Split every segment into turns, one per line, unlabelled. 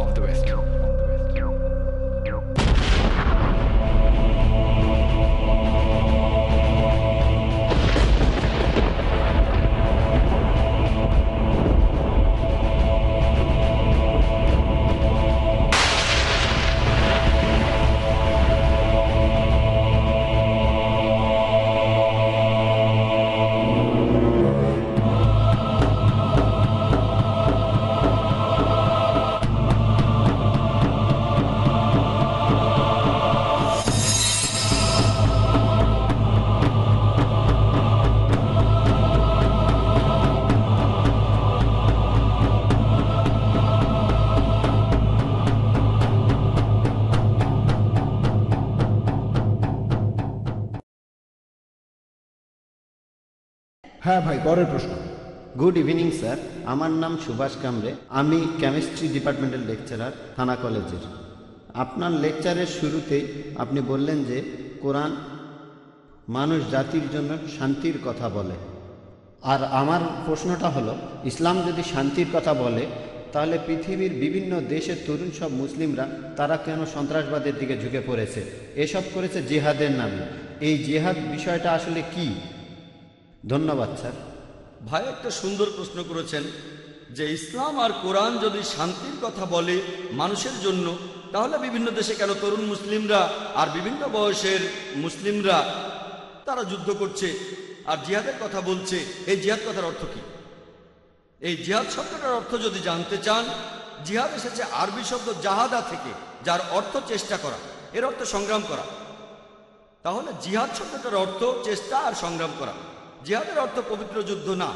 পরের প্রশ্ন।
Good evening sir আমার নাম সুভাষ কামরে আমি কেমিস্ট্রি ডিপার্টমেন্টের লেকচারার থানা কলেজের। আপনার লেকচারের শুরুতেই আপনি বললেন যে, কোরআন মানুষ জাতির জন্য শান্তির কথা বলে। আর আমার প্রশ্নটা হলো, ইসলাম যদি শান্তির কথা বলে, তাহলে পৃথিবীর বিভিন্ন দেশের তরুণ সব মুসলিমরা, তারা কেন সন্ত্রাসবাদের দিকে ঝুঁকে পড়েছে? এসব করেছে জিহাদের নামে। এই জিহাদ বিষয়টা আসলে কি? ধন্যবাদ স্যার
ভাই একটা সুন্দর প্রশ্ন করেছেন যে ইসলাম আর কোরআন যদি শান্তির কথা বলে মানুষের জন্য, তাহলে বিভিন্ন দেশে কেন তরুণ মুসলিমরা আর বিভিন্ন বয়সের মুসলিমরা তারা যুদ্ধ করছে আর জিহাদের কথা বলছে? এই জিহাদ কথার অর্থ কি? এই জিহাদ শব্দটার অর্থ যদি জানতে চান, জিহাদ এসেছে আরবি শব্দ জাহাদা থেকে, যার অর্থ চেষ্টা করা, এর অর্থ সংগ্রাম করা। তাহলে জিহাদ শব্দটার অর্থ চেষ্টা আর সংগ্রাম করা। জিহাদের অর্থ পবিত্র যুদ্ধ না।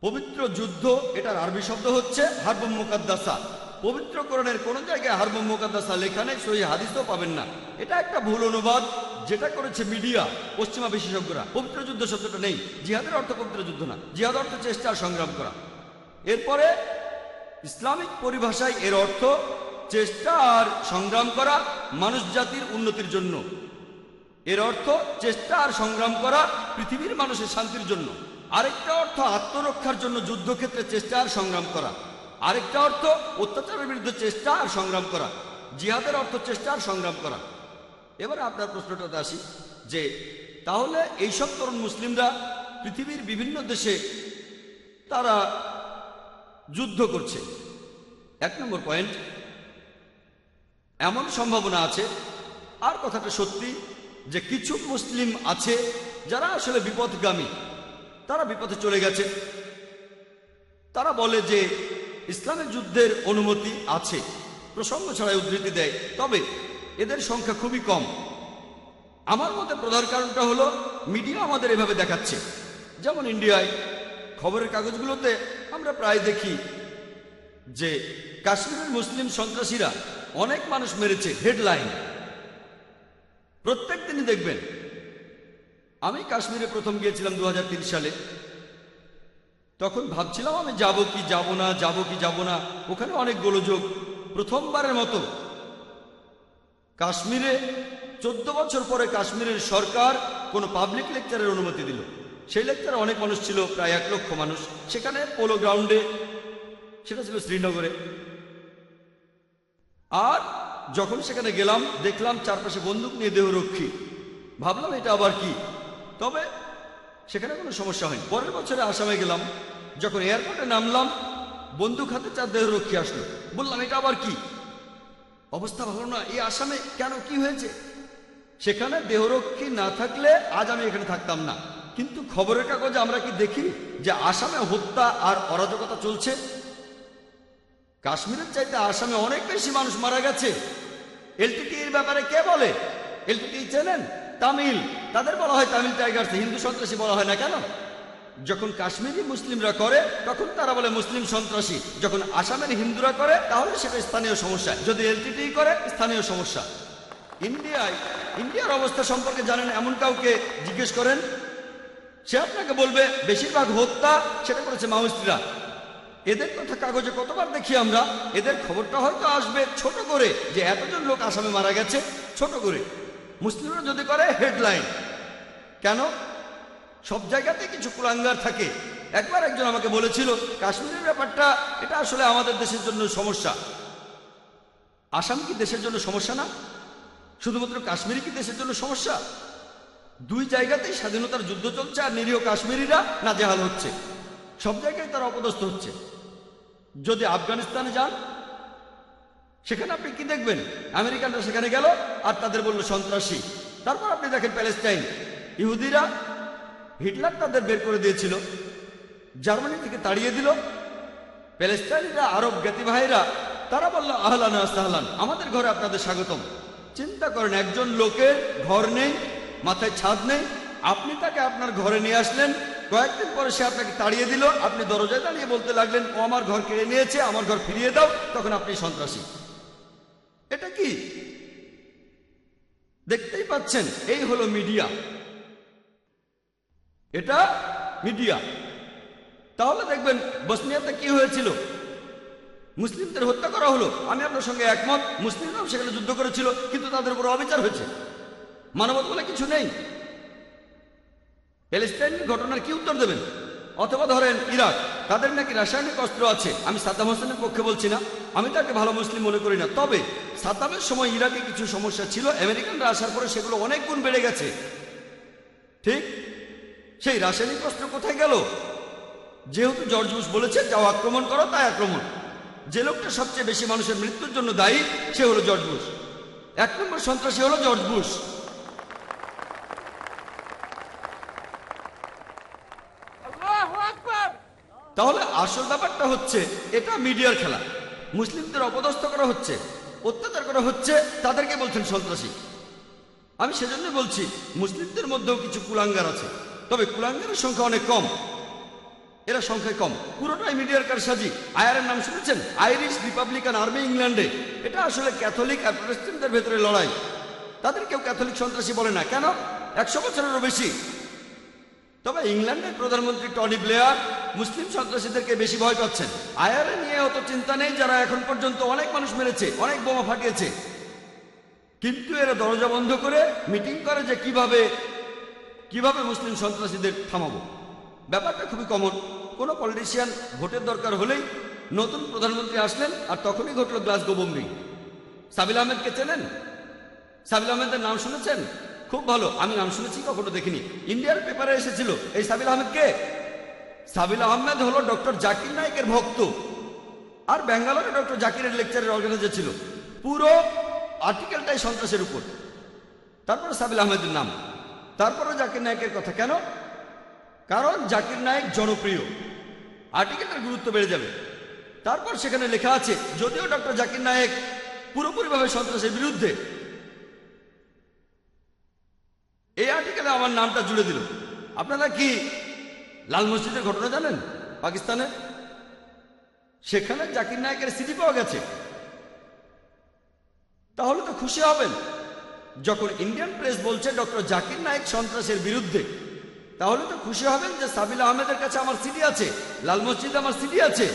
পবিত্র যুদ্ধ, এটার আরবি শব্দ হচ্ছে হারবম মুকাদ্দাসা। পবিত্র করণের কোন জায়গায় হারবম মুকাদ্দাসা লেখা নেই সই হাদিসও পাবেন না। এটা একটা ভুল অনুবাদ, যেটা করেছে মিডিয়া, পশ্চিমা বিশেষজ্ঞরা। পবিত্র যুদ্ধ শব্দটা নেই, জিহাদের অর্থ পবিত্র যুদ্ধ না। জিহাদ অর্থ চেষ্টা সংগ্রাম করা। এরপরে, ইসলামিক পরিভাষায় এর অর্থ চেষ্টা আর সংগ্রাম করা, মানুষ জাতির উন্নতির জন্য। এর অর্থ চেষ্টা আর সংগ্রাম করা পৃথিবীর মানুষের শান্তির জন্য। আরেকটা অর্থ আত্মরক্ষার জন্য যুদ্ধক্ষেত্রে চেষ্টা আর সংগ্রাম করা। আরেকটা অর্থ অত্যাচারের বিরুদ্ধে চেষ্টা আর সংগ্রাম করা। জিহাদের অর্থ চেষ্টা আর সংগ্রাম করা। এবারে আপনার প্রশ্নটাতে আসি যে, তাহলে এইসব তরুণ মুসলিমরা পৃথিবীর বিভিন্ন দেশে তারা যুদ্ধ করছে। এক নম্বর পয়েন্ট, এমন সম্ভাবনা আছে, আর কথাটা সত্যি যে কিছু মুসলিম আছে যারা আসলে বিপদগামী তারা বিপদে চলে গেছে। তারা বলে যে ইসলামের যুদ্ধের অনুমতি আছে, প্রসঙ্গ ছাড়াই উদ্ধৃতি দেয়, তবে এদের সংখ্যা খুবই কম। আমার মতে প্রধান কারণটা হলো, মিডিয়া আমাদের এভাবে দেখাচ্ছে। যেমন ইন্ডিয়ায় খবরের কাগজগুলোতে আমরা প্রায় দেখি যে কাশ্মীরের মুসলিম সন্ত্রাসীরা অনেক মানুষ মেরেছে, হেডলাইন। প্রত্যেক দিনই দেখবেন। আমি কাশ্মীরে প্রথম গিয়েছিলাম দু হাজার তিন সালে। তখন ভাবছিলাম আমি যাব কি যাব না, যাব কি যাব না। ওখানে অনেক গোলযোগ। প্রথমবারের মতো কাশ্মীরে চোদ্দ বছর পরে কাশ্মীরের সরকার কোনো পাবলিক লেকচারের অনুমতি দিল। সেই লেকচারে অনেক মানুষ ছিল, প্রায় এক লক্ষ মানুষ। সেখানে পোলো গ্রাউন্ডে সেটা ছিল শ্রীনগরে। আর যখন সেখানে গেলাম, দেখলাম চারপাশে বন্দুক নিয়ে দেহরক্ষী। ভাবলাম এটা আবার কি? তবে সেখানে কোনো সমস্যা হয়নি। পরের বছরে আসামে গেলাম, যখন এয়ারপোর্টে নামলাম, বন্দুক হাতে চার দেহরক্ষী আসলো। বললাম, এটা আবার কি? অবস্থা ভালো না, এই আসামে কেন কি হয়েছে? সেখানে দেহরক্ষী না থাকলে আজ আমি এখানে থাকতাম না। কিন্তু খবরের কাগজে আমরা কি দেখি যে আসামে হত্যা আর অরাজকতা চলছে? কাশ্মীরের চাইতে আসামে অনেক বেশি মানুষ মারা গেছে। এলটিটি এর ব্যাপারে কে বলে? এলটিটি চেনেন? তামিল। তাদের বলা হয় তামিল টাইগার্স, হিন্দু সন্ত্রাসী বলা হয় না কেন? যখন কাশ্মীরি মুসলিমরা করে, তখন তারা বলে মুসলিম সন্ত্রাসী। যখন আসামের হিন্দুরা করে, তাহলে সেটা স্থানীয় সমস্যা। যদি এলটিটি করে, স্থানীয় সমস্যা। ইন্ডিয়ায় ইন্ডিয়ার অবস্থা সম্পর্কে জানেন এমন কাউকে জিজ্ঞেস করেন, সে আপনাকে বলবে, বেশিরভাগ হত্যা, সেটা করেছে মাওয়িস্টরা। এদের কথা কাগজে কতবার দেখি আমরা? এদের খবরটা হয়তো আসবে ছোট করে যে এতজন লোক আসামে মারা গেছে, ছোট করে। মুসলিমরা যদি করে হেডলাইন কেন? সব জায়গাতে কিছু কুলাঙ্গার থাকে। একবার একজন আমাকে বলেছিল, কাশ্মীরের ব্যাপারটা, এটা আসলে আমাদের দেশের জন্য সমস্যা। আসাম কি দেশের জন্য সমস্যা না? শুধুমাত্র কাশ্মীর কি দেশের জন্য সমস্যা? দুই জায়গাতেই স্বাধীনতার যুদ্ধ চলছে আর নিরীহ কাশ্মীরিরা না নাজেহাল হচ্ছে। সব জায়গায় তারা অপদস্থ হচ্ছে। যদি আফগানিস্তানে যান, সেখানে আপনি কি দেখবেন? আমেরিকানরা সেখানে গেল আর তাদের বলল, সন্ত্রাসী। তারপর আপনি দেখেন প্যালেস্টাইন। ইহুদিরা হিটলার তাদের বের করে দিয়েছিল। জার্মানি থেকে তাড়িয়ে দিল। প্যালেস্টাইনিরা, আরব জ্ঞাতি ভাইরা, তারা বলল, আহলান আস্তাহলান আমাদের ঘরে আপনাদের স্বাগতম। চিন্তা করেন, একজন লোকের ঘর নেই, মাথায় ছাদ নেই, আপনি তাকে আপনার ঘরে নিয়ে আসলেন কয়েকদিন পরে সে আপনাকে তাড়িয়ে দিল। আপনি দরজায় দাঁড়িয়ে বলতে লাগলেন, ও, আমার ঘর কেড়ে নিয়েছে, আমার ঘর ফিরিয়ে দাও। তখন আপনি সন্ত্রাসী। এটা কি? দেখতেই পাচ্ছেন, এই হলো মিডিয়া। এটা মিডিয়া। তাহলে দেখবেন, বসনিয়াতে কি হয়েছিল? মুসলিমদের হত্যা করা হলো। আমি আপনার সঙ্গে একমত, মুসলিমরাও সেখানে যুদ্ধ করেছিল, কিন্তু তাদের উপর অবিচার হয়েছে। মানবত বলে কিছু নেই। প্যালেস্টাইনের ঘটনার কি উত্তর দেবেন? অথবা ধরেন ইরাক, তাদের নাকি রাসায়নিক অস্ত্র আছে। আমি সাদ্দাম হোসেনের পক্ষে বলছি না। আমি তাকে ভালো মুসলিম মনে করি না। তবে সাদ্দামের সময় ইরাকে কিছু সমস্যা ছিল। আমেরিকানরা আসার পরে সেগুলো অনেক গুণ বেড়ে গেছে। ঠিক? সেই রাসায়নিক অস্ত্র কোথায় গেল? যেহেতু জর্জ বুশ বলেছে, যাও আক্রমণ করো, তাই আক্রমণ। যে লোকটা সবচেয়ে বেশি মানুষের মৃত্যুর জন্য দায়ী, সে হলো জর্জ বুশ। এক নম্বর সন্ত্রাসী হলো জর্জ বুশ। তাহলে আসল ব্যাপারটা হচ্ছে, এটা মিডিয়ার খেলা। মুসলিমদের অপদস্থ করা হচ্ছে, অত্যাচার করা হচ্ছে, তাদেরকে বলছেন সন্ত্রাসী। আমি সেজন্য বলছি, মুসলিমদের মধ্যেও কিছু কুলাঙ্গার আছে। তবে কুলাঙ্গারের সংখ্যা অনেক কম। এরা সংখ্যায় কম। পুরোটাই মিডিয়ার কারসাজি। আয়ারের নাম শুনেছেন? আইরিশ রিপাবলিকান আর্মি ইংল্যান্ডে। এটা আসলে ক্যাথলিক আর প্রটেস্ট্যান্টদের ভেতরে লড়াই। তাদের কেউ ক্যাথলিক সন্ত্রাসী বলে না। কেন? একশো বছরেরও বেশি। তবে ইংল্যান্ডের প্রধানমন্ত্রী টনি ব্লেয়ার মুসলিম সন্ত্রাসীদেরকে বেশি ভয় পাচ্ছেন। আয়ারে নিয়ে অত চিন্তা নেই, যারা এখন পর্যন্ত অনেক মানুষ মেরেছে, অনেক বোমা ফাটিয়েছে। কিন্তু এরা দরজা বন্ধ করে মিটিং করে যে কীভাবে কীভাবে মুসলিম সন্ত্রাসীদের থামাবো। ব্যাপারটা খুবই কমন। কোনো পলিটিশিয়ান ভোটের দরকার হলেই নতুন প্রধানমন্ত্রী আসলেন আর তখনই ঘটল গ্লাসগো বোম্বিং। সাবিল আহমেদকে চেনেন? সাবিল আহমেদের নাম শুনেছেন? খুব ভালো। আমি নাম শুনেছি, কখনো দেখিনি। ইন্ডিয়ার পেপারে এসেছিল, এই সাবিল আহমেদ কে? সাবিল আহমেদ হলো ডক্টর জাকির নাইকের ভক্ত। আর ব্যাঙ্গালোরে ডক্টর জাকিরের লেকচারের অর্গানাইজার ছিল। পুরো আর্টিকেলটাই সন্ত্রাসের উপর। তারপরে সাবিল আহমেদের নাম। তারপরে জাকির নায়কের কথা। কেন? কারণ জাকির নায়ক জনপ্রিয়। আর্টিকেলটার গুরুত্ব বেড়ে যাবে। তারপর সেখানে লেখা আছে, যদিও ডক্টর জাকির নায়েক পুরোপুরিভাবে সন্ত্রাসের বিরুদ্ধে এই আর্টিকেলে আমার নামটা জুড়ে দিল। আপনারা কি লাল মসজিদের ঘটনা জানেন? পাকিস্তানে? সেখানে জাকির নায়কের সিডি পাওয়া গেছে। তাহলে তো খুশি হবেন। যখন ইন্ডিয়ান প্রেস বলছে ডক্টর জাকির নায়ক সন্ত্রাসের বিরুদ্ধে, তাহলে তো খুশি হবেন যে সাবিল আহমেদের কাছে আমার সিডি আছে, লাল মসজিদে আমার সিডি আছে।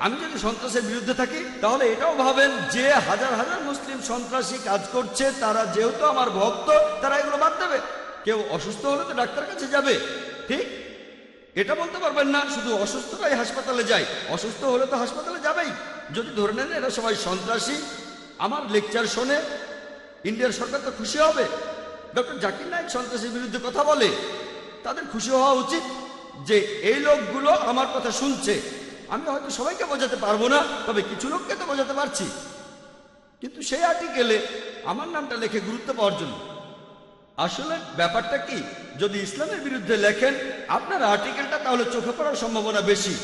আমি যদি সন্ত্রাসের বিরুদ্ধে থাকি, তাহলে এটাও ভাবেন যে হাজার হাজার মুসলিম সন্ত্রাসী কাজ করছে, তারা যেহেতু আমার ভক্ত, তারা এগুলো বাদ দেবে। কেউ অসুস্থ হলে তো ডাক্তার কাছে যাবে। ঠিক? এটা বলতে পারবেন না, শুধু অসুস্থরাই হাসপাতালে যায়। অসুস্থ হলে তো হাসপাতালে যাবেই। যদি ধরে নেন এরা সবাই সন্ত্রাসী, আমার লেকচার শোনে, ইন্ডিয়ার সরকার তো খুশি হবে। ডক্টর জাকির নায়ক সন্ত্রাসীর বিরুদ্ধে কথা বলে, তাদের খুশি হওয়া উচিত যে এই লোকগুলো আমার কথা শুনছে। আমি হয়তো সবাইকে বোঝাতে পারব না, তবে কিছু লোককে তো বোঝাতে পারছি। কিন্তু সেই আর্টিকেলে আমার নামটা লেখে গুরুত্ব পাওয়ার জন্য। আসলে ব্যাপারটা কি? যদি ইসলামের বিরুদ্ধে লেখেন, আপনার আর্টিকেলটা তাহলে চোখে পড়ার সম্ভাবনা বেশি।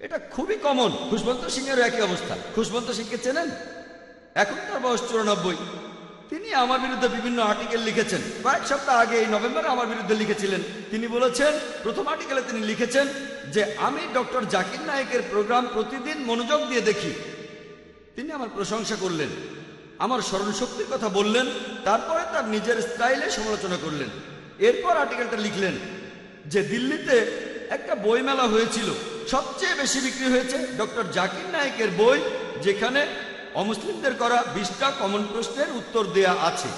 এটা খুবই কমন খুশবন্ত সিং এর একই অবস্থা। খুশবন্ত সিংকে চেনেন? এখন তার বয়স চুরানব্বই। তিনি আমার বিরুদ্ধে বিভিন্ন আর্টিকেল লিখেছেন। কয়েক সপ্তাহ আগে এই নভেম্বরে আমার বিরুদ্ধে লিখেছিলেন। তিনি বলেছেন, প্রথম আর্টিকেলে তিনি লিখেছেন যে, আমি ডক্টর জাকির নায়েকের প্রোগ্রাম প্রতিদিন মনোযোগ দিয়ে দেখি। তিনি আমার প্রশংসা করলেন। আমার স্মরণশক্তির কথা বললেন। তারপরে তার নিজের স্টাইলে সমালোচনা করলেন। এরপর আর্টিকেলটা লিখলেন যে, দিল্লিতে একটা বইমেলা হয়েছিল। সবচেয়ে বেশি বিক্রি হয়েছে ডক্টর জাকির নায়েকের বই, যেখানে অমুসলিমদের করা বিশটা কমন প্রশ্নের উত্তর দেয়া আছে।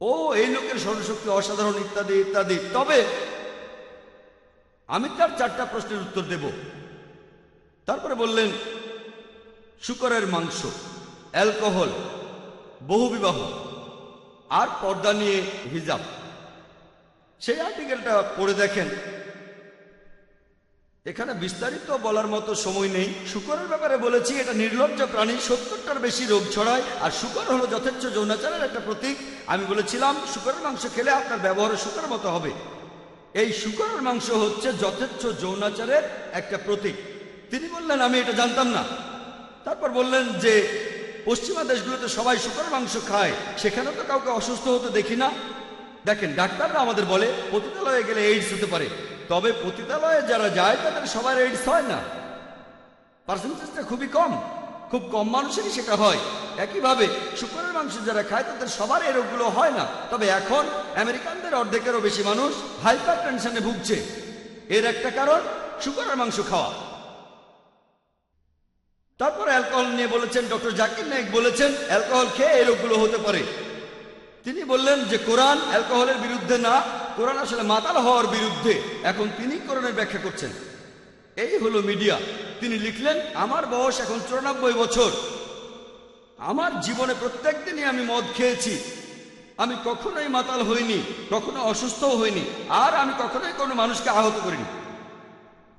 ও, এই লোকের স্মরণশক্তি অসাধারণ, ইত্যাদি ইত্যাদি। তবে আমি তার চারটা প্রশ্নের উত্তর দেব। তারপরে বললেন, শুকরের মাংস, অ্যালকোহল বহুবিবাহ আর পর্দা নিয়ে হিজাব। সেই আর্টিকেলটা পড়ে দেখেন। এখানে বিস্তারিত বলার মতো সময় নেই। শুকরের ব্যাপারে বলেছি, এটা নির্লজ্জ প্রাণী, সত্তরটার বেশি রোগ ছড়ায়, আর শুকর হলো যথেচ্ছ যৌনাচারের একটা প্রতীক। আমি বলেছিলাম, শুকরের মাংস খেলে আপনার ব্যবহার শুকরের মতো হবে। এই শুকরের মাংস হচ্ছে যথেচ্ছ যৌনাচারের একটা প্রতীক। তিনি বললেন, আমি এটা জানতাম না। তারপর বললেন যে, পশ্চিমা দেশগুলোতে সবাই শুকর মাংস খায় সেখানে তো কাউকে অসুস্থ হতে দেখি না। দেখেন, ডাক্তাররা আমাদের বলে, পতিতালয়ে গেলে এইডস হতে পারে। তবে পতিতালয়ে যারা যায়, তাদের সবার এইডস হয় না। পার্সেন্টেজটা খুবই কম। খুব কম মানুষেরই সেটা হয়। একইভাবে, শুকরের মাংস যারা খায়, তাদের সবার এই রোগগুলো হয় না। তবে এখন আমেরিকানদের অর্ধেকেরও বেশি মানুষ হাইপার টেনশনে ভুগছে। এর একটা কারণ, শুকরের মাংস খাওয়া। তারপর অ্যালকোহল নিয়ে বলেছেন ডক্টর জাকির নাইক বলেছেন, অ্যালকোহল খেয়ে এই রোগগুলো হতে পারে। তিনি বললেন যে কোরআন অ্যালকোহলের বিরুদ্ধে না কোরআন আসলে মাতাল হওয়ার বিরুদ্ধে এখন তিনি কোরআনের ব্যাখ্যা করছেন। এই হলো মিডিয়া। তিনি লিখলেন, আমার বয়স এখন চুরানব্বই বছর। আমার জীবনে প্রত্যেক দিনই আমি মদ খেয়েছি। আমি কখনোই মাতাল হইনি, কখনো অসুস্থও হইনি, আর আমি কখনোই কোনো মানুষকে আহত করিনি।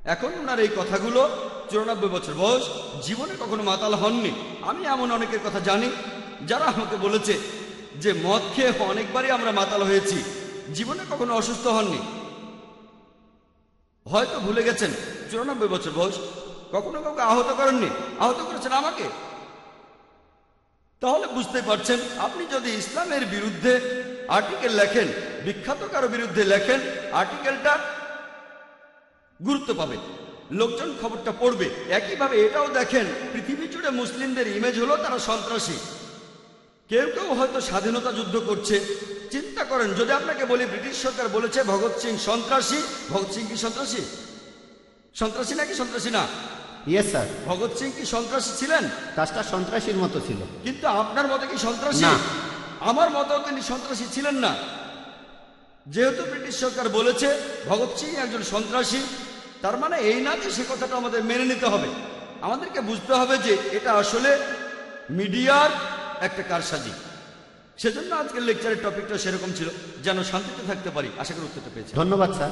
এখন ওনার এই কথাগুলো, চুরানব্বই বছর বয়স, জীবনে কখনো মাতাল হননি। আমি এমন অনেকের কথা জানি, যারা আমাকে বলেছে যে, মদ খেয়ে অনেকবারই আমরা মাতাল হয়েছি। জীবনে কখনো অসুস্থ হননি। হয়তো ভুলে গেছেন, চুরানব্বই বছর বয়স। কখনো কাউকে আহত করেননি। আহত করেছেন আমাকে। তাহলে বুঝতে পারছেন, আপনি যদি ইসলামের বিরুদ্ধে আর্টিকেল লেখেন, বিখ্যাত কারও বিরুদ্ধে লেখেন আর্টিকেলটা গুরুত্ব পাবে। লোকজন খবরটা পড়বে। একইভাবে এটাও দেখেন, পৃথিবী জুড়ে মুসলিমদের ইমেজ হলো তারা সন্ত্রাসী। কেউ কেউ হয়তো স্বাধীনতা যুদ্ধ করছে। চিন্তা করেন যদি আপনাকে বলি ব্রিটিশ সরকার বলেছে ভগৎ সিং সন্ত্রাসী ভগৎ সিং কি সন্ত্রাসী? সন্ত্রাসী নাকি সন্ত্রাসী না?
ইয়েস স্যার
ভগৎ সিং কি সন্ত্রাসী ছিলেন?
কাজটা সন্ত্রাসীর মতো ছিল।
কিন্তু আপনার মতে কি সন্ত্রাসী?
না।
আমার মতেও তিনি সন্ত্রাসী ছিলেন না। যেহেতু ব্রিটিশ সরকার বলেছে ভগৎ সিং একজন সন্ত্রাসী তার মানে এই না যে সে কথাটা আমাদের মেনে নিতে হবে। আমাদেরকে বুঝতে হবে যে এটা আসলে মিডিয়ার একটা কারসাজি সেজন্য আজকের লেকচারের টপিকটা সেরকম ছিল। যেন শান্তিতে থাকতে পারি। আশা করি উত্তরটা পেয়েছি
ধন্যবাদ, স্যার।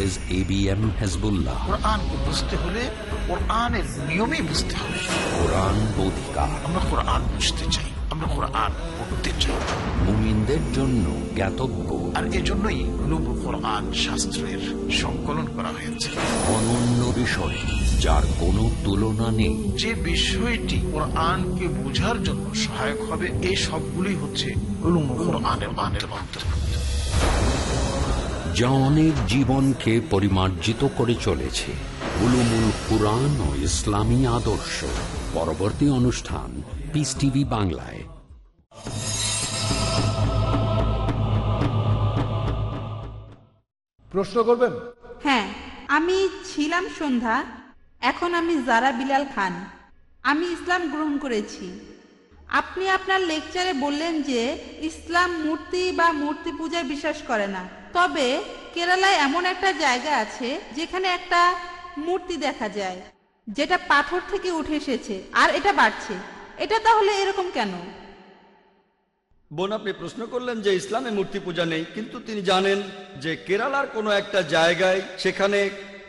হাফেজ এ বি এম হেজবুল্লাহ
বুঝতে হলে কোরআনের নিয়মে বুঝতে হবে।
কোরআন বোধিকা
আমরা কোরআন বুঝতে চাই আমরা কোরআন পড়তে চাই।
মুমিনদের জন্য জ্ঞাতব্য।
আর এজন্যই উলুমুল কোরআন শাস্ত্রের সংকলন করা হয়েছে।
অনন্য বিষয় যার কোনো তুলনা নেই।
যে বিষয়টি কোরআনকে বোঝার জন্য সহায়ক হবে এই সবগুলোই হচ্ছে কোরআনের মানের অন্তর্ভুক্ত
যা অনেক জীবনকে পরিমার্জিত করে চলেছে। উলুমুল কুরআন ও ইসলামী আদর্শ। পরবর্তী অনুষ্ঠান পিস টিভি বাংলায়।
প্রশ্ন করবেন?
হ্যাঁ আমি ছিলাম সন্ধ্যা এখন আমি জারা বিলাল খান। আমি ইসলাম গ্রহণ করেছি। আপনি আপনার লেকচারে বললেন যে ইসলাম মূর্তি বা মূর্তি পূজায় বিশ্বাস করে না। তবে কেরালায় এমন একটা জায়গা আছে যেখানে একটা মূর্তি দেখা যায়, যেটা পাথর থেকে উঠে এসেছে, আর এটা বাড়ছে। এটা তাহলে এরকম কেন?
বোন, আপনি প্রশ্ন করলেন যে ইসলামে মূর্তি পূজা নেই, কিন্তু তিনি জানেন যে কেরালার কোনো একটা জায়গায় সেখানে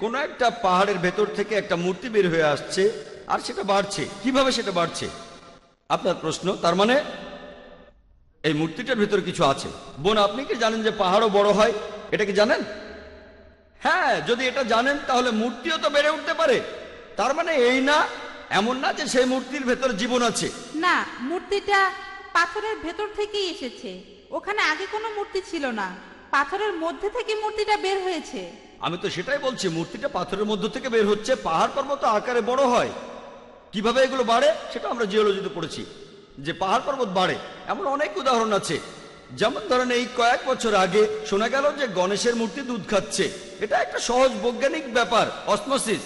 কোনো একটা পাহাড়ের ভেতর থেকে একটা মূর্তি বের হয়ে আসছে, আর সেটা বাড়ছে। কীভাবে সেটা বাড়ছে? আপনার প্রশ্ন তার মানে এই মূর্তিটার ভেতর কিছু আছে। বোন আপনি কি জানেন যে পাহাড়ও বড় হয়? এটা কি জানেন? হ্যাঁ যদি এটা জানেন তাহলে মূর্তিও তো বেড়ে উঠতে পারে। তার মানে এই না এমন না যে সেই মূর্তির ভেতর জীবন আছে।
না মূর্তিটা পাথরের ভেতর থেকেই এসেছে। ওখানে আগে কোনো মূর্তি ছিল না। পাথরের মধ্যে থেকে মূর্তিটা বের হয়েছে।
আমি তো সেটাই বলছি মূর্তিটা পাথরের মধ্য থেকে বের হচ্ছে। পাহাড় পর্বত আকারে বড় হয়। কীভাবে এগুলো বাড়ে সেটা আমরা জিওলজিতে পড়েছি। যে পাহাড় পর্বত বাড়ে, এমন অনেক উদাহরণ আছে। যেমন ধরেন এই কয়েক বছর আগে শোনা গেল যে গণেশের মূর্তি দুধ খাচ্ছে। এটা একটা সহজ বৈজ্ঞানিক ব্যাপার অসমোসিস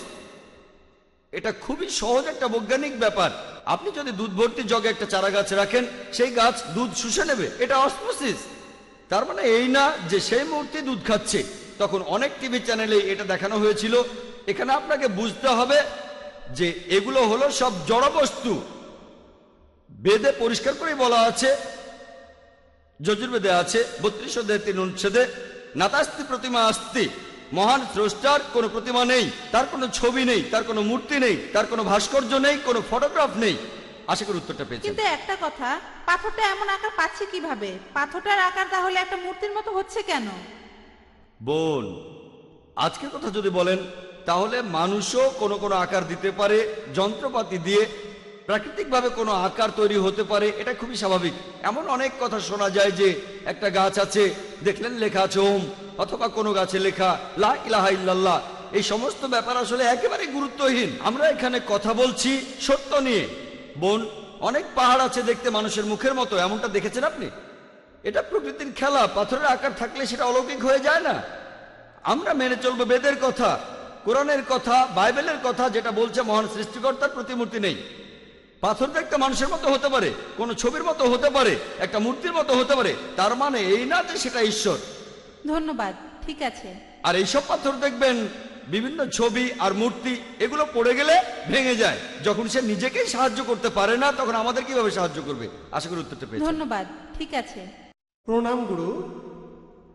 এটা খুবই সহজ একটা বৈজ্ঞানিক ব্যাপার। আপনি যদি দুধ ভর্তি জগে একটা চারা গাছ রাখেন, সেই গাছ দুধ শুষে নেবে। এটা অসমোসিস তার মানে এই না যে সেই মূর্তি দুধ খাচ্ছে। তখন অনেক টিভি চ্যানেলে এটা দেখানো হয়েছিল। এখানে আপনাকে বুঝতে হবে যে এগুলো হলো সব জড় বস্তু বেদে পরিষ্কার করে বলা আছে যজুর্বেদে আছে বত্রিশ অধ্যায় তিন অনুচ্ছেদে নাতাস্তি প্রতিমা আস্তি। মহান স্রষ্টার কোনো প্রতিমা নেই তার কোনো ছবি নেই তার কোনো মূর্তি নেই তার কোনো ভাস্কর্য নেই কোনো ফটোগ্রাফ নেই। আশা করি উত্তরটা পেয়েছেন।
কিন্তু একটা কথা পাথরটা এমন আকার পাচ্ছে কীভাবে? পাথরটার আকার তাহলে একটা মূর্তির মতো হচ্ছে কেন?
বোন আজকের কথা যদি বলেন তাহলে মানুষও কোনো কোনো আকার দিতে পারে, যন্ত্রপাতি দিয়ে প্রাকৃতিকভাবে কোনো আকার তৈরি হতে পারে, এটা খুবই স্বাভাবিক। এমন অনেক কথা শোনা যায় যে একটা গাছ আছে, দেখলেন লেখা আছে ওম, অথবা কোনো গাছে লেখা লা ইলাহা ইল্লাল্লাহ। এই সমস্ত ব্যাপার আসলে একেবারে গুরুত্বহীন। আমরা এখানে কথা বলছি সত্য নিয়ে। বোন, অনেক পাহাড় আছে দেখতে মানুষের মুখের মতো, এমনটা দেখেছেন আপনি? এটা প্রকৃতির খেলা, পাথরের আকার থাকলে সেটা অলৌকিক হয়ে যায় না। আমরা মেনে চলবো বেদের কথা। কোরআনের কথা বাইবেলের কথা যেটা বলছে মহান সৃষ্টিকর্তার প্রতিমূর্তি নেই। পাথরটা একটা মানুষের মতো হতে পারে কোন ছবির মতো হতে পারে একটা মূর্তির মতো হতে পারে তার মানে এই না যে সেটা ঈশ্বর।
ধন্যবাদ ঠিক আছে।
আর এইসব পাথর দেখবেন বিভিন্ন ছবি আর মূর্তি এগুলো পড়ে গেলে ভেঙে যায়। যখন সে নিজেকেই সাহায্য করতে পারে না তখন আমাদের কীভাবে সাহায্য করবে? আশা করি উত্তরটা পেয়েছি
ধন্যবাদ ঠিক আছে।
প্রণাম গুরু।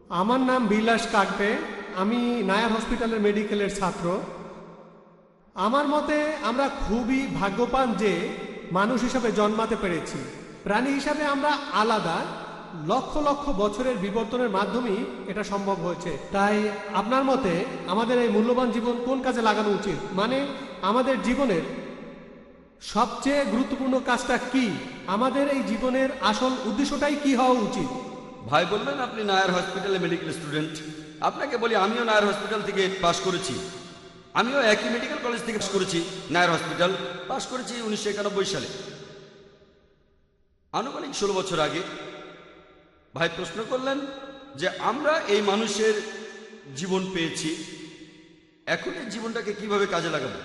আমার নাম বিলাস কাকবে। আমি নায়ার হসপিটালের মেডিকেলের ছাত্র। আমার মতে আমরা খুবই ভাগ্যবান যে মানুষ হিসাবে জন্মাতে পেরেছি। প্রাণী হিসাবে আমরা আলাদা। লক্ষ লক্ষ বছরের বিবর্তনের মাধ্যমেই এটা সম্ভব হয়েছে। তাই আপনার মতে আমাদের এই মূল্যবান জীবন কোন কাজে লাগানো উচিত? মানে আমাদের জীবনের সবচেয়ে গুরুত্বপূর্ণ কাজটা কি? আমাদের এই জীবনের আসল উদ্দেশ্যটাই কি হওয়া উচিত?
ভাই বললেন আপনি নায়ার হসপিটালে মেডিকেল স্টুডেন্ট আপনাকে বলি, আমিও নায়ার হসপিটাল থেকে পাশ করেছি। আমিও একই মেডিকেল কলেজ থেকে পাশ করেছি, নায়ার হসপিটাল পাশ করেছি উনিশশো একানব্বই সালে। আনুমানিক ষোলো বছর আগে ভাই প্রশ্ন করলেন যে, আমরা এই মানুষের জীবন পেয়েছি এখন এই জীবনটাকে কীভাবে কাজে লাগাবো?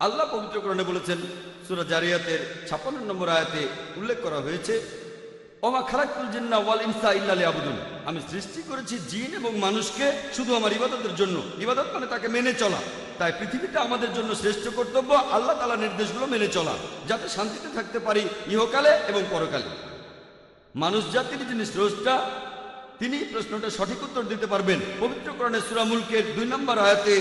আল্লাহ পবিত্রকরণে বলেছেন, সুরা জারিয়াতের ছাপ্পান্ন নম্বর আয়াতে উল্লেখ করা হয়েছে জিন্না ওয়াল ইনসা আমি সৃষ্টি করেছি জিন এবং মানুষকে শুধু আমার ইবাদতের জন্য। ইবাদত মানে তাকে মেনে চলা। তাই পৃথিবীটা আমাদের জন্য শ্রেষ্ঠ কর্তব্য, আল্লাহ তালা নির্দেশগুলো মেনে চলা, যাতে শান্তিতে থাকতে পারি ইহকালে এবং পরকালে। মানুষ জাতির যিনি স্রষ্টা, তিনি প্রশ্নটা সঠিক উত্তর দিতে পারবেন। পবিত্র সুরামুলকের দুই নম্বর আয়াতে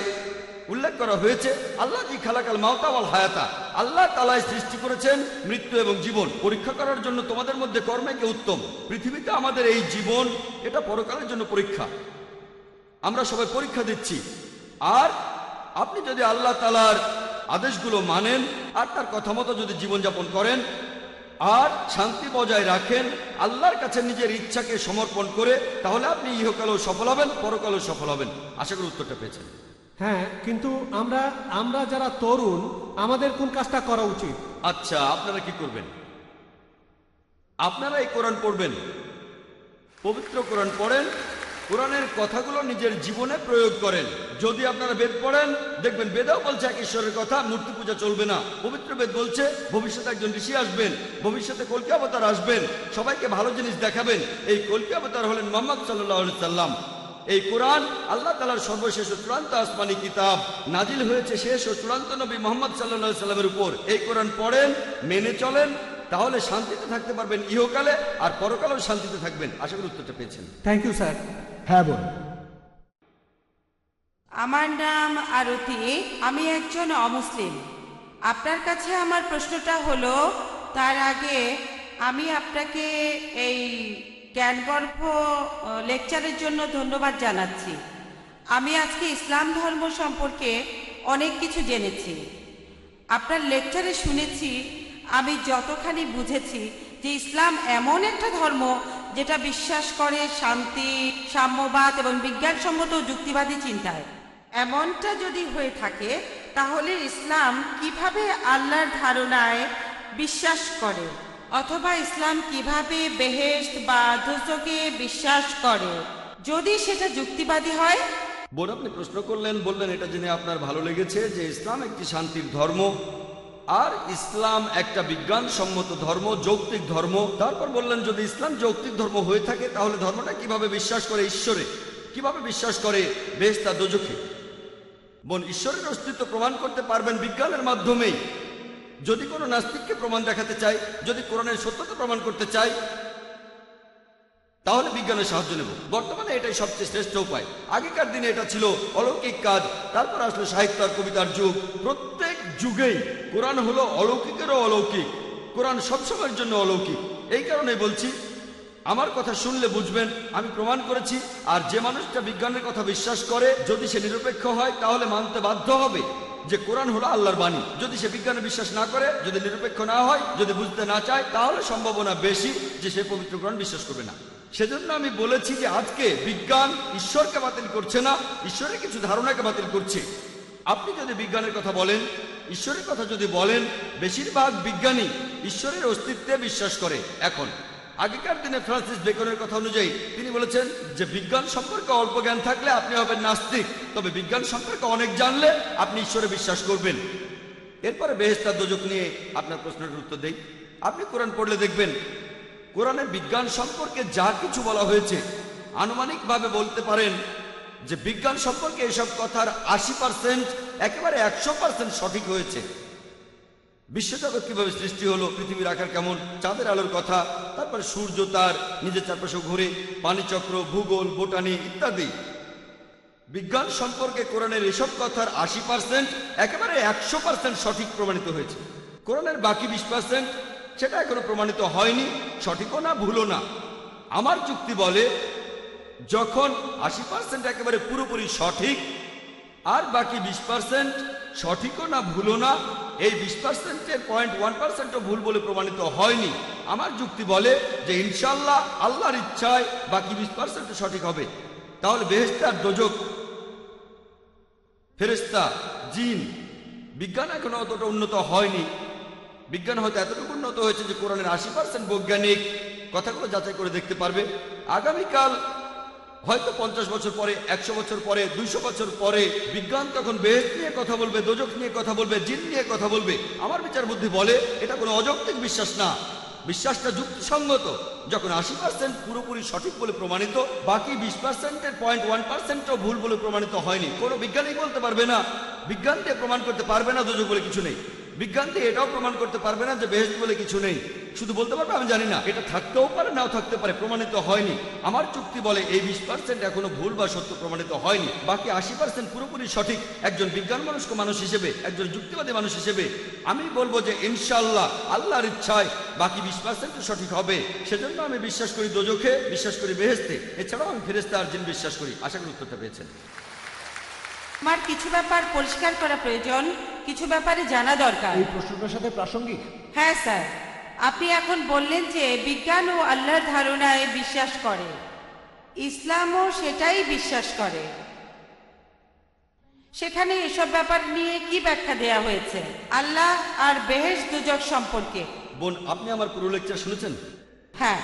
উল্লেখ করা হয়েছে, আল্লাহ জি খালাকাল মাওতাওয়াল হায়াতা? আল্লাহ তালায় সৃষ্টি করেছেন মৃত্যু এবং জীবন। পরীক্ষা করার জন্য তোমাদের মধ্যে কর্মে কে উত্তম? পৃথিবীতে আমাদের এই জীবন, এটা পরকালের জন্য পরীক্ষা। আমরা সবাই পরীক্ষা দিচ্ছি। আর আপনি যদি আল্লাহ তালার আদেশগুলো মানেন, আর তার কথা মতো যদি জীবনযাপন করেন, আর শান্তি বজায় রাখেন, আল্লাহর কাছে নিজের ইচ্ছাকে সমর্পণ করে, তাহলে আপনি ইহকালেও সফল হবেন, পরকালেও সফল হবেন। আশা করি উত্তরটা পেয়েছেন।
হ্যাঁ কিন্তু আমরা আমরা যারা তরুণ, আমাদের কোন কাজটা করা উচিত?
আচ্ছা আপনারা কি করবেন? আপনারা এই কোরআন পড়বেন। পবিত্র কোরআন পড়েন, কোরআনের কথাগুলো নিজের জীবনে প্রয়োগ করেন। যদি আপনারা বেদ পড়েন, দেখবেন বেদাও বলছে এক ঈশ্বরের কথা, মূর্তি পূজা চলবে না। পবিত্র বেদ বলছে, ভবিষ্যতে একজন ঋষি আসবেন, ভবিষ্যতে কলকি অবতার আসবেন, সবাইকে ভালো জিনিস দেখাবেন। এই কলকি অবতার হলেন মোহাম্মদ সাল্লাহ সাল্লাম এই কোরআন আল্লাহ তালার সর্বশেষ ও চূড়ান্ত আসমানি কিতাব নাজিল হয়েছে শেষ ও চূড়ান্ত নবী মোহাম্মদ সাল্লাহ সাল্লামের উপর। এই কোরআন পড়েন মেনে চলেন তাহলে শান্তিতে থাকতে পারবেন ইহকালে আর পরকালেও শান্তিতে থাকবেন। আশা করি উত্তরটা পেয়েছেন।
থ্যাংক ইউ স্যার
হ্যাঁ বল
আমার নাম আরতি আমি একজন অমুসলিম। আপনার কাছে আমার প্রশ্নটা হলো তার আগে আমি আপনাকে এই জ্ঞানগর্ভ লেকচারের জন্য ধন্যবাদ জানাচ্ছি। আমি আজকে ইসলাম ধর্ম সম্পর্কে অনেক কিছু জেনেছি। আপনার লেকচারে শুনেছি, আমি যতখানি বুঝেছি যে ইসলাম এমন একটা ধর্ম যেটা বিশ্বাস করে শান্তি, সাম্যবাদ এবং বিজ্ঞানসম্মত যুক্তিবাদী চিন্তায়। এমনটা যদি হয়ে থাকে, তাহলে ইসলাম কীভাবে আল্লাহর ধারণায় বিশ্বাস করে? অথবা ইসলাম কীভাবে বেহেশত বা দোজকে বিশ্বাস করে? যদি সেটা যুক্তিবাদী হয়?
বোন, আপনি প্রশ্ন করলেন, বললেন এটা জেনে আপনার ভালো লেগেছে যে ইসলাম একটি শান্তির ধর্ম, আর ইসলাম একটা বিজ্ঞানসম্মত ধর্ম, যৌক্তিক ধর্ম। তারপর বললেন, যদি ইসলাম যৌক্তিক ধর্ম হয়ে থাকে, তাহলে ধর্মটা কীভাবে বিশ্বাস করে ঈশ্বরে? কীভাবে বিশ্বাস করে বেশ তা দোজখে বোন, ঈশ্বরের অস্তিত্ব প্রমাণ করতে পারবেন বিজ্ঞানের মাধ্যমেই। যদি কোনো নাস্তিককে প্রমাণ দেখাতে চাই, যদি কোরআনের সত্যতা প্রমাণ করতে চাই, তাহলে বিজ্ঞানের সাহায্য নেব। বর্তমানে এটাই সবচেয়ে শ্রেষ্ঠ উপায়। আগেকার দিনে এটা ছিল অলৌকিক কাজ, তারপর আসলো সাহিত্য আর কবিতার যুগ। প্রত্যেক যুগেই কোরআন হলো অলৌকিকেরও অলৌকিক। কোরআন সবসময়ের জন্য অলৌকিক। এই কারণে বলছি, আমার কথা শুনলে বুঝবেন, আমি প্রমাণ করেছি, আর যে মানুষটা বিজ্ঞানের কথা বিশ্বাস করে, যদি সে নিরপেক্ষ হয়, তাহলে মানতে বাধ্য হবে। যে কোরআন হলো আল্লাহর বাণী। যদি সে বিজ্ঞানে বিশ্বাস না করে, যদি নিরপেক্ষ না হয়, যদি বুঝতে না চায়, তাহলে সম্ভাবনা বেশি যে সে পবিত্র কোরআন বিশ্বাস করবে না। সেজন্য আমি বলেছি যে আজকে বিজ্ঞান ঈশ্বরকে বাতিল করছে না, ঈশ্বরের কিছু ধারণাকে বাতিল করছে। আপনি যদি বিজ্ঞানের কথা বলেন, ঈশ্বরের কথা যদি বলেন, বেশিরভাগ বিজ্ঞানী ঈশ্বরের অস্তিত্বে বিশ্বাস করে। এখন আগেকার দিনে ফ্রান্সিস বেকনের কথা অনুযায়ী তিনি বলেছেন যে বিজ্ঞান সম্পর্কে অল্প জ্ঞান থাকলে আপনি হবেন নাস্তিক, তবে বিজ্ঞান সম্পর্কে অনেক জানলে আপনি ঈশ্বরে বিশ্বাস করবেন। এরপরে বেহেস্তার দোজক নিয়ে আপনার প্রশ্নের উত্তর দেই। আপনি কোরআন পড়লে দেখবেন, কোরআনের বিজ্ঞান সম্পর্কে যা কিছু বলা হয়েছে, আনুমানিকভাবে বলতে পারেন যে বিজ্ঞান সম্পর্কে এসব কথার আশি পার্সেন্ট একেবারে একশো পার্সেন্ট সঠিক হয়েছে। বিশ্বজগৎ কীভাবে সৃষ্টি হলো, পৃথিবীর আকার কেমন, চাঁদের আলোর কথা, তারপরে সূর্য, তার নিজের চারপাশে ঘুরে, পানিচক্র, ভূগোল, বোটানি ইত্যাদি। বিজ্ঞান সম্পর্কে কোরআনের এসব কথার আশি পার্সেন্ট একেবারে একশো পার্সেন্ট সঠিক প্রমাণিত হয়েছে। কোরআনের বাকি বিশ পার্সেন্ট সেটা এখনও প্রমাণিত হয়নি, সঠিকও না, ভুলও না। আমার চুক্তি বলে, যখন আশি পার্সেন্ট একেবারে পুরোপুরি সঠিক, আর বাকি বিশ পার্সেন্ট সঠিকও না, ভুলও না এই বিশ পার্সেন্টের পয়েন্ট ওয়ান পার্সেন্টও ভুল বলে প্রমাণিত হয়নি। আমার যুক্তি বলে যে ইনশাল্লাহ আল্লাহর ইচ্ছায় বাকি বিশ পার্সেন্ট সঠিক হবে। তাহলে বেহেস্তার দোজক ফেরেস্তা জিন, বিজ্ঞান এখনও অতটা উন্নত হয়নি। বিজ্ঞান হয়তো এতটুকু উন্নত হয়েছে যে কোরআনের আশি পার্সেন্ট বৈজ্ঞানিক কথাগুলো যাচাই করে দেখতে পারবে। আগামীকাল হয়তো পঞ্চাশ বছর পরে, একশো বছর পরে, দুইশো বছর পরে বিজ্ঞান তখন বেহেস নিয়ে কথা বলবে দোজক নিয়ে কথা বলবে, জিন নিয়ে কথা বলবে। আমার বিচার বুদ্ধি বলে, এটা কোনো অযৌক্তিক বিশ্বাস না। বিশ্বাসটা যুক্তিসঙ্গত। যখন আশি পার্সেন্ট পুরোপুরি সঠিক বলে প্রমাণিত, বাকি বিশ পার্সেন্টের পয়েন্ট ওয়ান পার্সেন্টও ভুল বলে প্রমাণিত হয়নি। কোনো বিজ্ঞানী বলতে পারবে না। বিজ্ঞান দিয়ে প্রমাণ করতে পারবে না দোজক বলে কিছু নেই। বিজ্ঞান দিয়ে এটাও প্রমাণ করতে পারবে না যে বেহেস্ট বলে কিছু নেই। শুধু বলতে পারবে, আমি জানি না। এটা থাকতেও পারে, নাও থাকতে পারে, প্রমাণিত হয়নি। আমার চুক্তি বলে এই বিশ পার্সেন্ট এখনও ভুল বা সত্য প্রমাণিত হয়নি। বাকি আশি পার্সেন্ট পুরোপুরি সঠিক। একজন বিজ্ঞান মনস্ক মানুষ হিসেবে, একজন যুক্তিবাদী মানুষ হিসেবে, আমি বলব যে ইনশাল্লাহ আল্লাহর ইচ্ছায় বাকি বিশ পার্সেন্ট সঠিক হবে। সেজন্য আমি বিশ্বাস করি দোজখে, বিশ্বাস করি বেহেস্তে এছাড়াও আমি ফেরেস্তা আর জিন বিশ্বাস করি। আশা করি উত্তরটা পেয়েছেন।
আমার কিছু ব্যাপার পরিষ্কার করা প্রয়োজন কিছু ব্যাপারে জানা দরকার।
এই প্রশ্নটার সাথে প্রাসঙ্গিক?
হ্যাঁ স্যার। আপনি এখন বললেন যে বিজ্ঞান ও আল্লাহর ধারণায় বিশ্বাস করে। ইসলামও সেটাই বিশ্বাস করে। সেখানে এসব ব্যাপার নিয়ে কি ব্যাখ্যা দেয়া হয়েছে? আল্লাহ আর বেহেশ দুজক সম্পর্কে।
বোন আপনি আমার পুরো লেকচার শুনেছেন?
হ্যাঁ।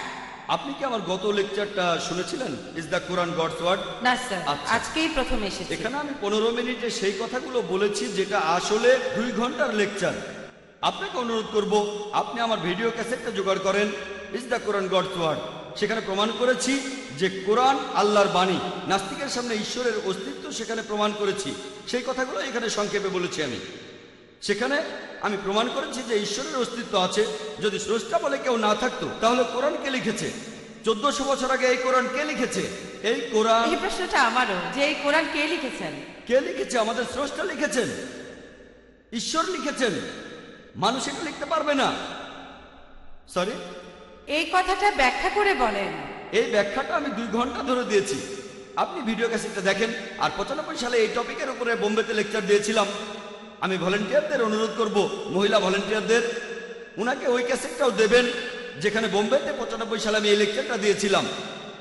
আপনি কি আমার গত লেকচারটা শুনেছিলেন? Is the Quran God's word
না স্যার
আচ্ছা।
আজকেই প্রথম এসেছি।
এখানে আমি পনেরো মিনিটে সেই কথাগুলো বলেছি যেটা আসলে দুই ঘণ্টার লেকচার। আপনাকে অনুরোধ করব আপনি আমার ভিডিও ক্যাসেটটা জোগাড় করেন। Is the Quran God's word সেখানে প্রমাণ করেছি যে কোরআন আল্লাহর বাণী। নাস্তিকের সামনে ঈশ্বরের অস্তিত্ব সেখানে প্রমাণ করেছি। সেই কথাগুলো এখানে সংক্ষেপে বলেছি আমি। সেখানে আমি প্রমাণ করেছি যে ঈশ্বরের অস্তিত্ব আছে। যদি স্রষ্টা বলে কেউ না থাকতো তাহলে কোরআন কে লিখেছে? চোদ্দশো বছর আগে এই কোরআন কে লিখেছে? এই কোরআন
এই প্রশ্নটা আমারও যে এই কোরআন কে লিখেছেন?
কে লিখেছে? আমাদের স্রষ্টা লিখেছেন। ঈশ্বর লিখেছেন। মানুষ এটা লিখতে পারবে না। সরি
এই কথাটা ব্যাখ্যা করে বলেন।
এই ব্যাখ্যাটা আমি দুই ঘণ্টা ধরে দিয়েছি। আপনি ভিডিও ক্যাসেটটা দেখেন। আর পঁচানব্বই সালে এই টপিকের উপরে বোম্বেতে লেকচার দিয়েছিলাম। আমি ভলেন্টিয়ারদের অনুরোধ করব মহিলা ভলেন্টিয়ারদের উনাকে ওই ক্যাসেটটাও দেবেন যেখানে বোম্বেতে পঁচানব্বই সালে আমি এই লেকচারটা দিয়েছিলাম।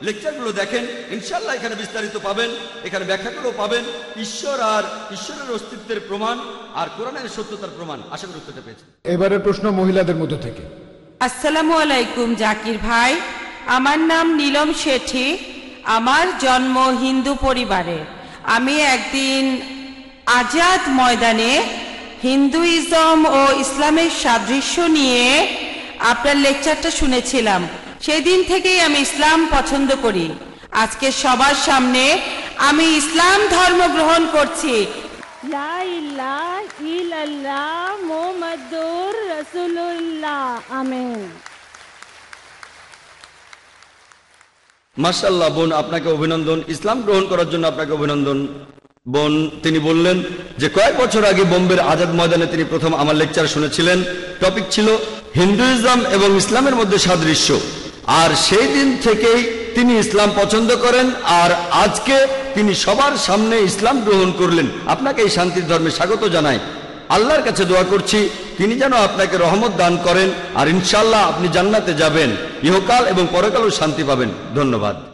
লেকচারগুলো দেখেন ইনশাল্লাহ এখানে বিস্তারিত পাবেন এখানে ব্যাখ্যাগুলো পাবেন। ঈশ্বর আর ঈশ্বরের অস্তিত্বের প্রমাণ আর কোরআনের সত্যতার প্রমাণ। আশা করি উত্তরটা পেয়েছেন।
এবারে প্রশ্ন মহিলাদের মধ্য থেকে।
আসসালামু আলাইকুম জাকির ভাই। আমার নাম নীলম শেঠি। আমার জন্ম হিন্দু পরিবারে। আমি একদিন আজাদ ময়দানে হিন্দুইজম ও ইসলামের সাদৃশ্য নিয়ে আপনার লেকচারটা শুনেছিলাম। সেই দিন থেকেই আমি ইসলাম পছন্দ করি। আজকে সবার সামনে আমি ইসলাম ধর্ম গ্রহণ করছি।
লা ইলাহা ইল্লাল্লাহ মুহাম্মাদুর রাসূলুল্লাহ। আমিন।
মার্শাল্লাহ বোন আপনাকে অভিনন্দন। ইসলাম গ্রহণ করার জন্য আপনাকে অভিনন্দন। বোন, তিনি বললেন যে কয়েক বছর আগে বোম্বের আজাদ ময়দানে তিনি প্রথম আমার লেকচার শুনেছিলেন। টপিক ছিল হিন্দুইজম এবং ইসলামের মধ্যে সাদৃশ্য। আর সেই দিন থেকেই তিনি ইসলাম পছন্দ করেন আর আজকে তিনি সবার সামনে ইসলাম গ্রহণ করলেন। আপনাকে এই শান্তির ধর্মে স্বাগত জানাই। আল্লাহর কাছে দোয়া করছি, তিনি যেন আপনাকে রহমত দান করেন আর ইনশাল্লাহ আপনি জান্নাতে যাবেন। ইহকাল এবং পরকালও শান্তি পাবেন। ধন্যবাদ।